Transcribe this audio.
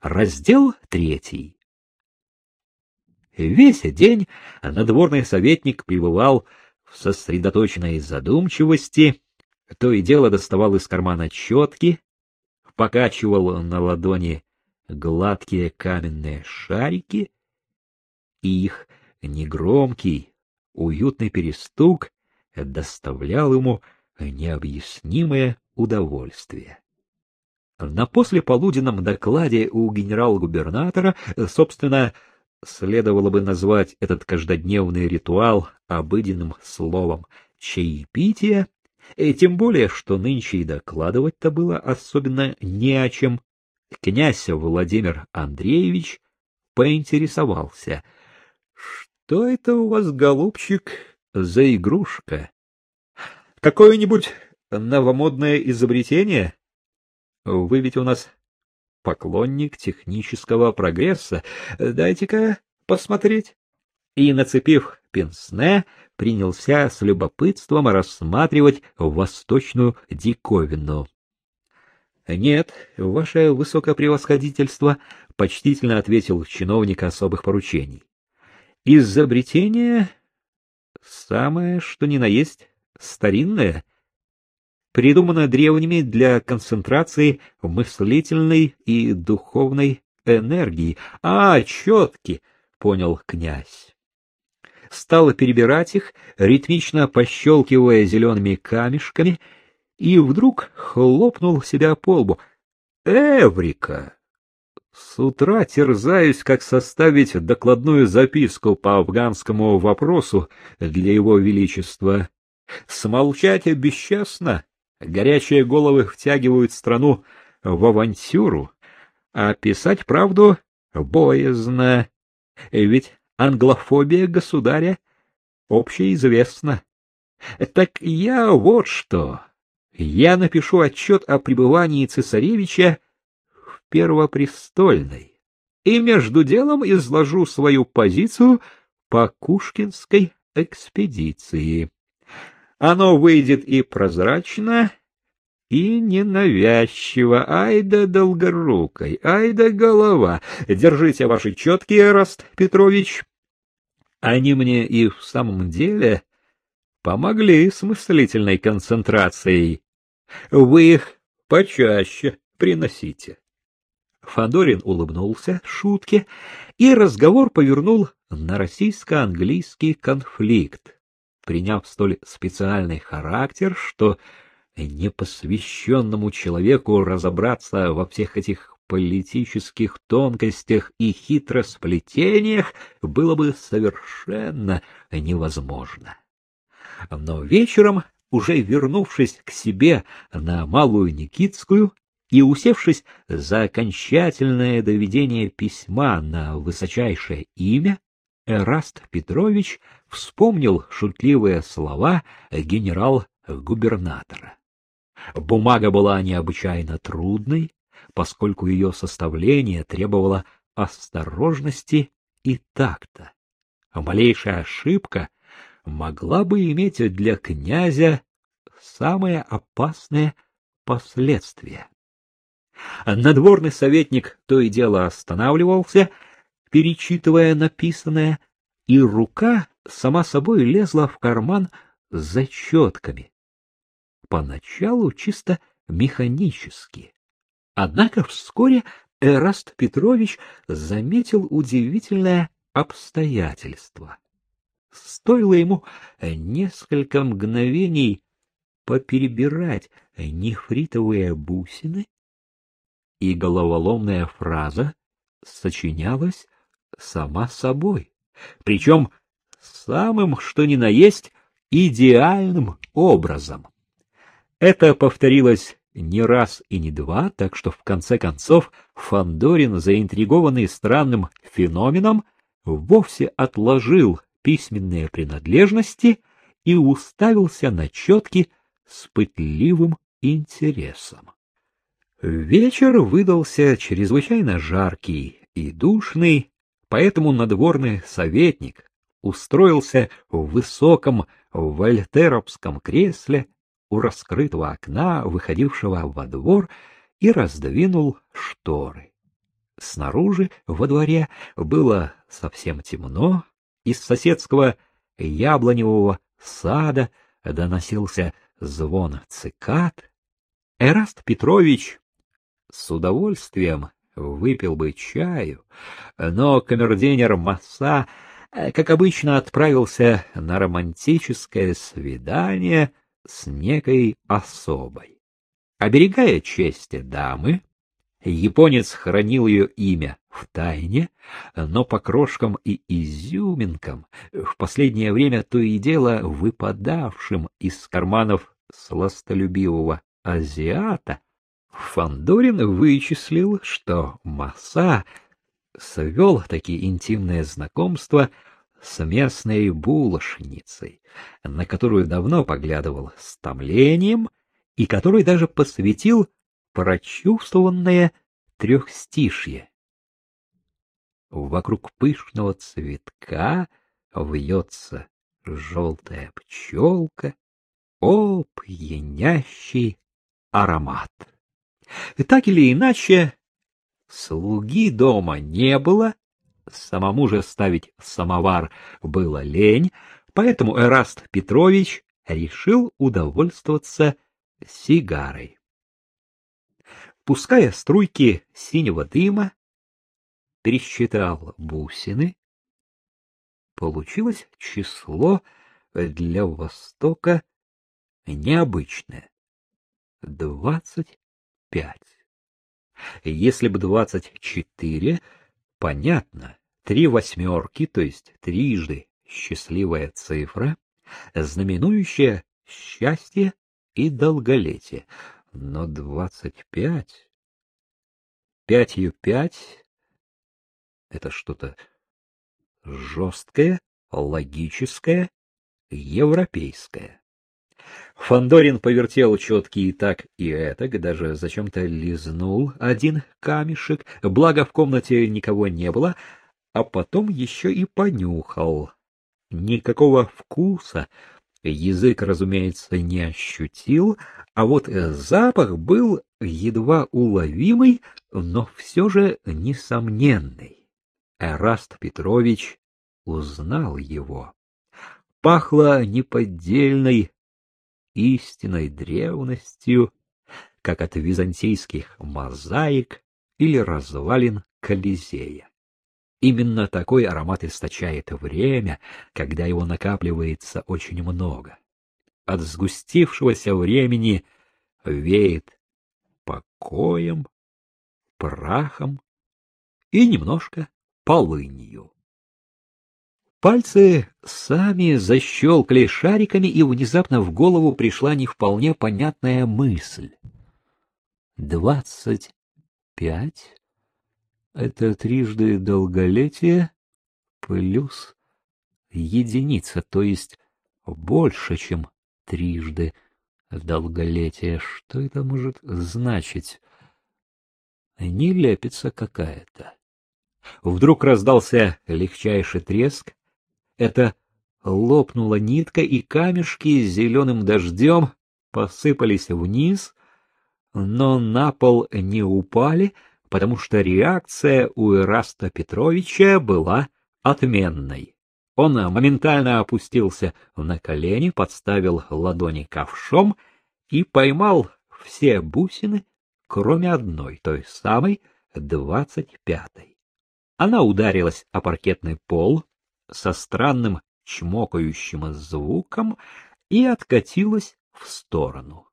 Раздел третий. Весь день надворный советник пребывал в сосредоточенной задумчивости, то и дело доставал из кармана четки, покачивал на ладони гладкие каменные шарики, и их негромкий, уютный перестук доставлял ему необъяснимое удовольствие. На послеполуденном докладе у генерал-губернатора, собственно, следовало бы назвать этот каждодневный ритуал обыденным словом чаепитие, и тем более, что нынче и докладывать-то было особенно не о чем. Князь Владимир Андреевич поинтересовался, что это у вас, голубчик, за игрушка? Какое-нибудь новомодное изобретение? Вы ведь у нас поклонник технического прогресса. Дайте-ка посмотреть. И, нацепив пенсне, принялся с любопытством рассматривать восточную диковину. — Нет, ваше высокопревосходительство, — почтительно ответил чиновник особых поручений. — Изобретение самое, что ни на есть, старинное, придумано древними для концентрации мыслительной и духовной энергии. А, четки, понял князь. Стал перебирать их, ритмично пощелкивая зелеными камешками, и вдруг хлопнул себя по лбу. Эврика! С утра терзаюсь, как составить докладную записку по афганскому вопросу для его величества. Смолчать бесчестно. Горячие головы втягивают страну в авантюру, а писать правду боязно. Ведь англофобия государя общеизвестна. Так я вот что. Я напишу отчет о пребывании цесаревича в Первопрестольной и между делом изложу свою позицию по Кушкинской экспедиции. Оно выйдет и прозрачно, и ненавязчиво. Ай да долгорукой, ай да голова. Держите ваши четкие, Раст Петрович. Они мне и в самом деле помогли с мыслительной концентрацией. Вы их почаще приносите. Фандорин улыбнулся шутке, и разговор повернул на российско-английский конфликт приняв столь специальный характер, что непосвященному человеку разобраться во всех этих политических тонкостях и хитросплетениях было бы совершенно невозможно. Но вечером, уже вернувшись к себе на Малую Никитскую и усевшись за окончательное доведение письма на высочайшее имя, Эраст Петрович вспомнил шутливые слова генерал-губернатора. Бумага была необычайно трудной, поскольку ее составление требовало осторожности и такта. Малейшая ошибка могла бы иметь для князя самые опасные последствия. Надворный советник то и дело останавливался, перечитывая написанное, и рука сама собой лезла в карман за четками. Поначалу чисто механически. Однако вскоре Эраст Петрович заметил удивительное обстоятельство. Стоило ему несколько мгновений поперебирать нефритовые бусины, и головоломная фраза сочинялась сама собой, причем самым, что ни на есть, идеальным образом. Это повторилось не раз и не два, так что в конце концов Фандорин, заинтригованный странным феноменом, вовсе отложил письменные принадлежности и уставился на четки с пытливым интересом. Вечер выдался чрезвычайно жаркий и душный, поэтому надворный советник устроился в высоком вольтеровском кресле у раскрытого окна, выходившего во двор, и раздвинул шторы. Снаружи, во дворе, было совсем темно, из соседского яблоневого сада доносился звон цикад. Эраст Петрович с удовольствием выпил бы чаю, но камердинер Масса, как обычно, отправился на романтическое свидание с некой особой. Оберегая честь дамы, японец хранил ее имя в тайне, но по крошкам и изюминкам, в последнее время то и дело выпадавшим из карманов сластолюбивого азиата, Фандорин вычислил, что Маса свел такие интимные знакомства с местной булочницей, на которую давно поглядывал с томлением и которой даже посвятил прочувствованное трехстишье. Вокруг пышного цветка вьется желтая пчелка, о, пьянящий аромат! Так или иначе, слуги дома не было, самому же ставить самовар было лень, поэтому Эраст Петрович решил удовольствоваться сигарой. Пуская струйки синего дыма, пересчитал бусины. Получилось число для Востока необычное — двадцать пять. Если бы двадцать четыре, понятно, три восьмерки, то есть трижды счастливая цифра, знаменующая счастье и долголетие. Но двадцать пять... Пятью пять — это что-то жесткое, логическое, европейское. Фандорин повертел четкий и так и этак, даже зачем-то лизнул один камешек, благо в комнате никого не было, а потом еще и понюхал. Никакого вкуса язык, разумеется, не ощутил, а вот запах был едва уловимый, но все же несомненный. Эраст Петрович узнал его. Пахло неподдельной истинной древностью, как от византийских мозаик или развалин Колизея. Именно такой аромат источает время, когда его накапливается очень много. От сгустившегося времени веет покоем, прахом и немножко полынью. Пальцы сами защелкали шариками, и внезапно в голову пришла не вполне понятная мысль. Двадцать пять — это трижды долголетие плюс единица, то есть больше, чем трижды долголетие. Что это может значить? Не лепится какая-то. Вдруг раздался легчайший треск, это лопнула нитка, и камешки с зеленым дождем посыпались вниз, но на пол не упали, потому что реакция у Ираста Петровича была отменной. Он моментально опустился на колени, подставил ладони ковшом и поймал все бусины, кроме одной, той самой, двадцать пятой. Она ударилась о паркетный пол, со странным чмокающим звуком и откатилась в сторону.